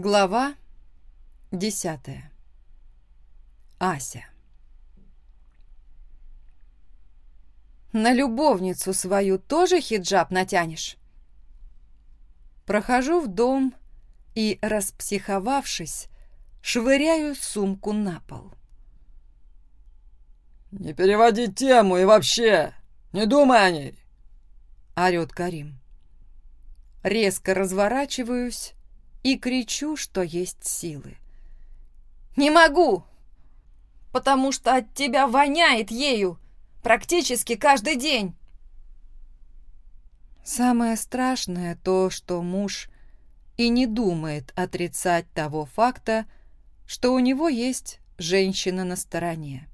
Глава 10. Ася. «На любовницу свою тоже хиджаб натянешь?» Прохожу в дом и, распсиховавшись, швыряю сумку на пол. «Не переводи тему и вообще! Не думай о ней!» — орёт Карим. Резко разворачиваюсь и кричу, что есть силы. «Не могу! Потому что от тебя воняет ею практически каждый день!» Самое страшное то, что муж и не думает отрицать того факта, что у него есть женщина на стороне.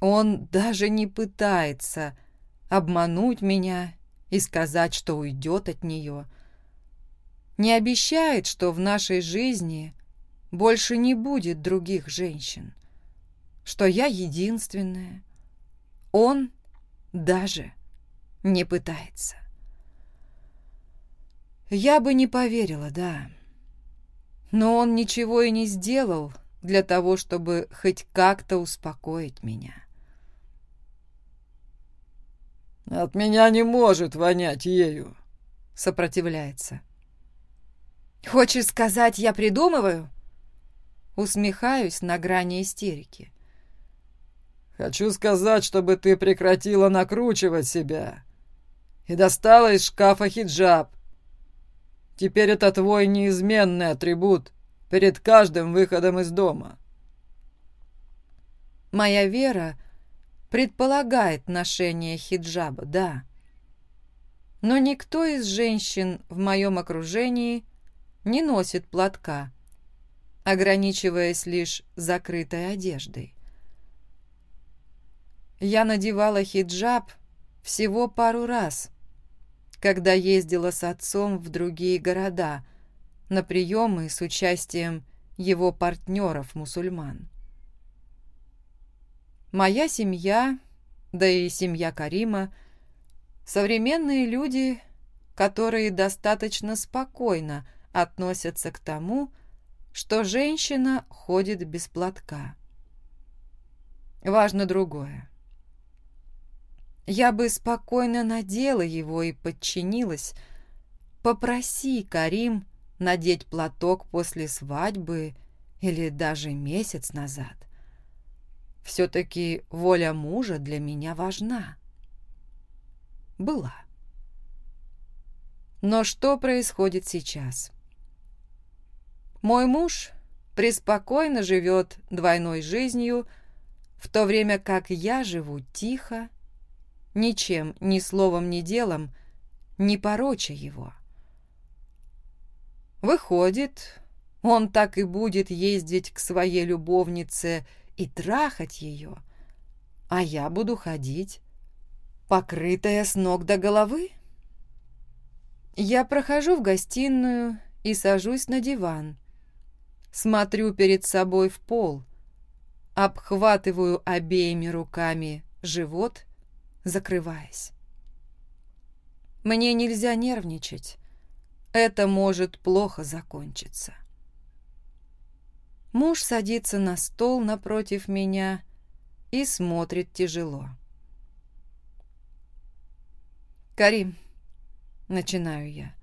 Он даже не пытается обмануть меня и сказать, что уйдет от нее. Не обещает, что в нашей жизни больше не будет других женщин, что я единственная. Он даже не пытается. Я бы не поверила, да. Но он ничего и не сделал для того, чтобы хоть как-то успокоить меня. «От меня не может вонять ею», — сопротивляется. «Хочешь сказать, я придумываю?» Усмехаюсь на грани истерики. «Хочу сказать, чтобы ты прекратила накручивать себя и достала из шкафа не носит платка, ограничиваясь лишь закрытой одеждой. Я надевала хиджаб всего пару раз, когда ездила с отцом в другие города на приемы с участием его партнеров-мусульман. Моя семья, да и семья Карима, современные люди, которые достаточно спокойно – относятся к тому, что женщина ходит без платка. Важно другое. Я бы спокойно надела его и подчинилась. Попроси Карим надеть платок после свадьбы или даже месяц назад. Все-таки воля мужа для меня важна. Была. Но что происходит сейчас? Мой муж преспокойно живет двойной жизнью, в то время как я живу тихо, ничем, ни словом, ни делом, не пороча его. Выходит, он так и будет ездить к своей любовнице и трахать ее, а я буду ходить, покрытая с ног до головы? Я прохожу в гостиную и сажусь на диван. смотрю перед собой в пол, обхватываю обеими руками живот, закрываясь. Мне нельзя нервничать. Это может плохо закончиться. Муж садится на стол напротив меня и смотрит тяжело. «Карим», — начинаю я,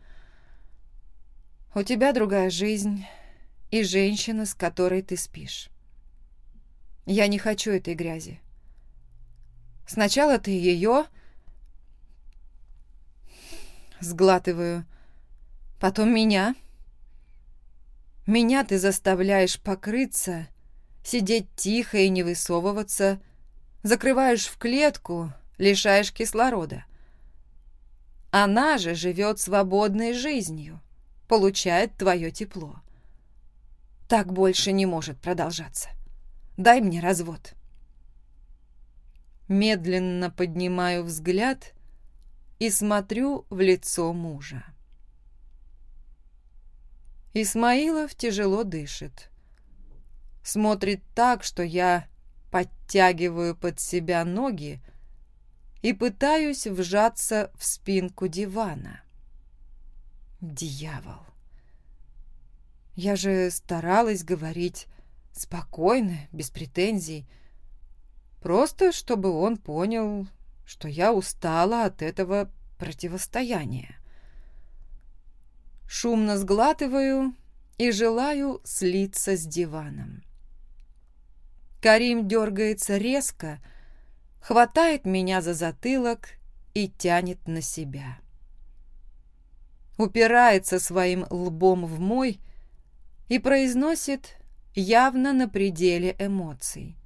— «у тебя другая жизнь». И женщина, с которой ты спишь. Я не хочу этой грязи. Сначала ты ее... Сглатываю. Потом меня. Меня ты заставляешь покрыться, сидеть тихо и не высовываться, закрываешь в клетку, лишаешь кислорода. Она же живет свободной жизнью, получает твое тепло. — Так больше не может продолжаться. Дай мне развод. Медленно поднимаю взгляд и смотрю в лицо мужа. Исмаилов тяжело дышит. Смотрит так, что я подтягиваю под себя ноги и пытаюсь вжаться в спинку дивана. Дьявол. Я же старалась говорить спокойно, без претензий. Просто чтобы он понял, что я устала от этого противостояния. Шумно сглатываю и желаю слиться с диваном. Карим дергается резко, хватает меня за затылок и тянет на себя. Упирается своим лбом в мой и произносит явно на пределе эмоций.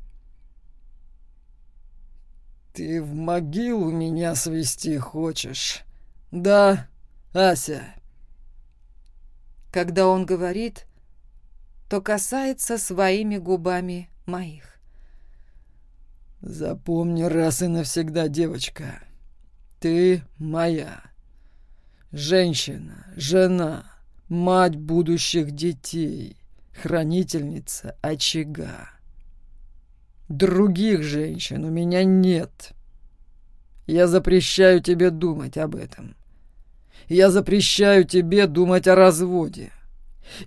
«Ты в могилу меня свести хочешь, да, Ася?» Когда он говорит, то касается своими губами моих. «Запомни раз и навсегда, девочка, ты моя, женщина, жена». мать будущих детей, хранительница очага. Других женщин у меня нет. Я запрещаю тебе думать об этом. Я запрещаю тебе думать о разводе.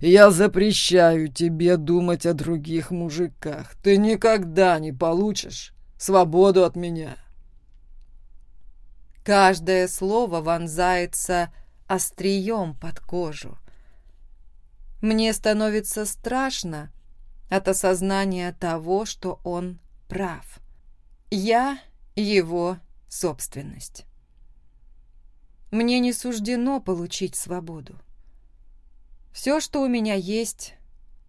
Я запрещаю тебе думать о других мужиках. Ты никогда не получишь свободу от меня. Каждое слово вонзается острием под кожу. Мне становится страшно от осознания того, что он прав. Я его собственность. Мне не суждено получить свободу. Все, что у меня есть,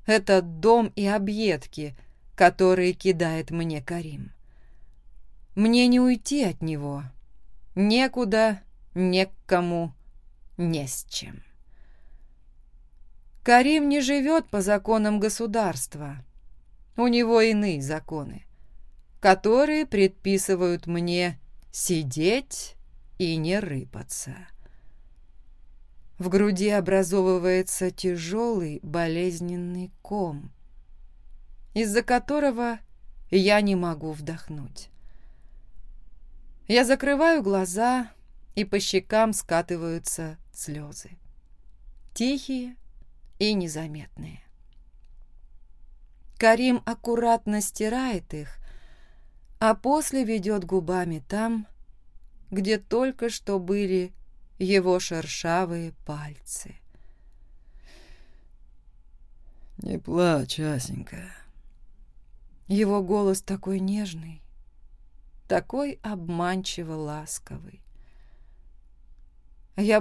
это дом и объедки, которые кидает мне Карим. Мне не уйти от него. Некуда, не к кому, не с чем. Карим не живет по законам государства. У него иные законы, которые предписывают мне сидеть и не рыпаться. В груди образовывается тяжелый болезненный ком, из-за которого я не могу вдохнуть. Я закрываю глаза, и по щекам скатываются слезы. Тихие, и незаметные. Карим аккуратно стирает их, а после ведет губами там, где только что были его шершавые пальцы. «Не плачь, Асенька». Его голос такой нежный, такой обманчиво ласковый. Я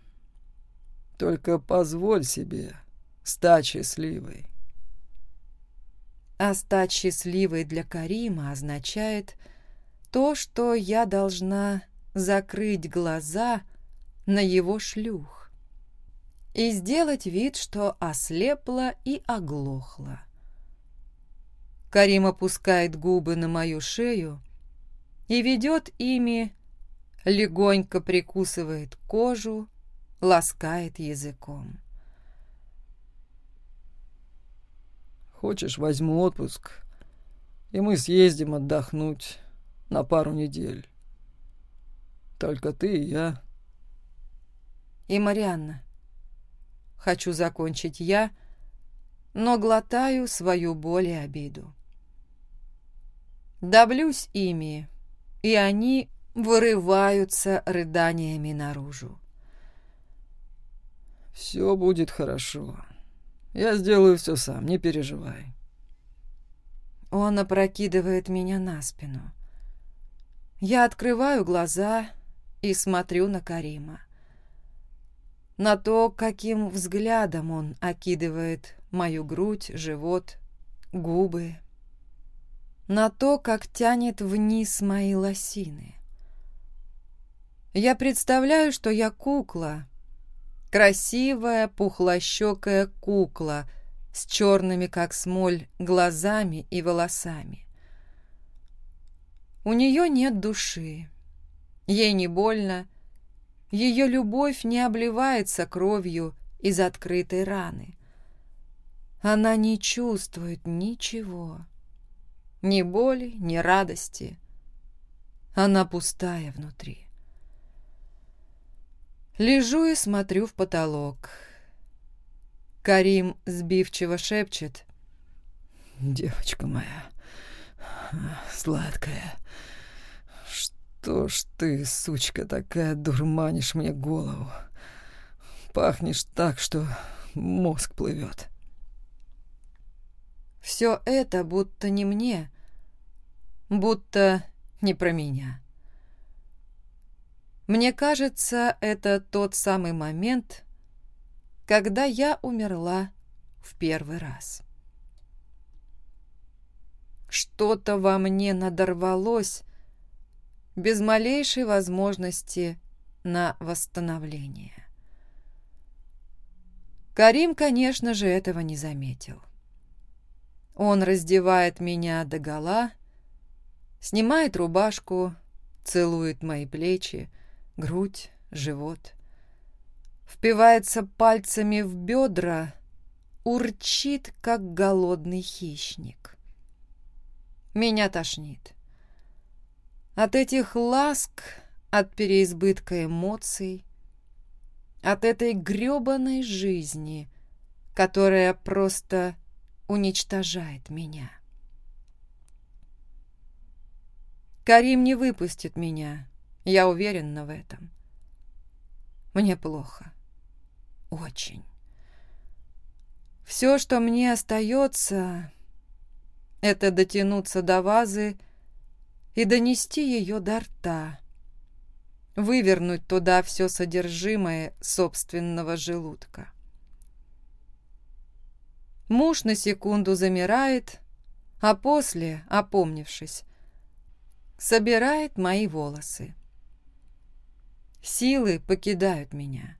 Только позволь себе стать счастливой. А стать счастливой для Карима означает то, что я должна закрыть глаза на его шлюх и сделать вид, что ослепла и оглохла. Карим опускает губы на мою шею и ведет ими, легонько прикусывает кожу, ласкает языком. «Хочешь, возьму отпуск, и мы съездим отдохнуть на пару недель. Только ты и я». «И Марианна. Хочу закончить я, но глотаю свою боль и обиду. Давлюсь ими, и они вырываются рыданиями наружу. Все будет хорошо. Я сделаю все сам, не переживай. Он опрокидывает меня на спину. Я открываю глаза и смотрю на Карима. На то, каким взглядом он окидывает мою грудь, живот, губы. На то, как тянет вниз мои лосины. Я представляю, что я кукла, красивая пухлощекая кукла с черными, как смоль, глазами и волосами. У нее нет души, ей не больно, ее любовь не обливается кровью из открытой раны. Она не чувствует ничего, ни боли, ни радости. Она пустая внутри. Лежу и смотрю в потолок. Карим сбивчиво шепчет. «Девочка моя, сладкая, что ж ты, сучка такая, дурманишь мне голову? Пахнешь так, что мозг Мне кажется, это тот самый момент, когда я умерла в первый раз. Что-то во мне надорвалось без малейшей возможности на восстановление. Карим, конечно же, этого не заметил. Он раздевает меня догола, снимает рубашку, целует мои плечи, грудь, живот. Впивается пальцами в бедра, урчит, как голодный хищник. Меня тошнит. От этих ласк, от переизбытка эмоций, от этой грёбаной жизни, которая просто уничтожает меня. Карим не выпустит меня, я уверена в этом. Мне плохо. Очень. Все, что мне остается, это дотянуться до вазы и донести ее до рта, вывернуть туда все содержимое собственного желудка. Муж на секунду замирает, а после, опомнившись, собирает мои волосы. Силы покидают меня.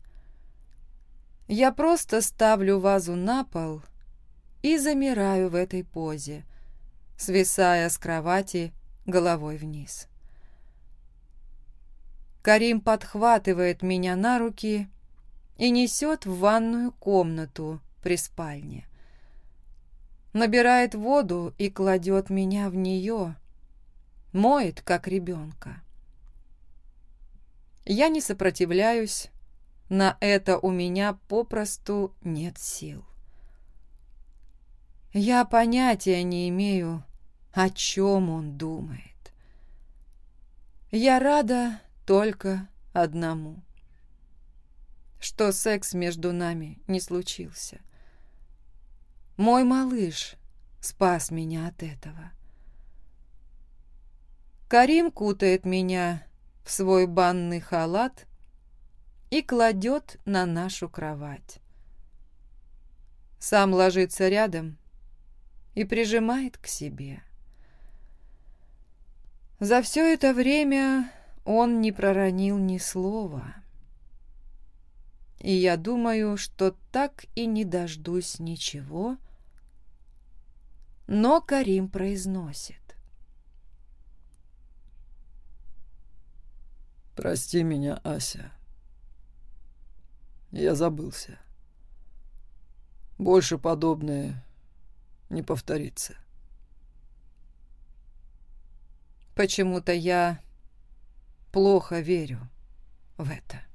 Я просто ставлю вазу на пол и замираю в этой позе, свисая с кровати головой вниз. Карим подхватывает меня на руки и несет в ванную комнату при спальне. Набирает воду и кладет меня в нее, моет, как ребенка. Я не сопротивляюсь, на это у меня попросту нет сил. Я понятия не имею, о чем он думает. Я рада только одному, что секс между нами не случился. Мой малыш спас меня от этого. Карим кутает меня в свой банный халат и кладет на нашу кровать. Сам ложится рядом и прижимает к себе. За все это время он не проронил ни слова. И я думаю, что так и не дождусь ничего, но Карим произносит. Прости меня, Ася. Я забылся. Больше подобное не повторится. Почему-то я плохо верю в это.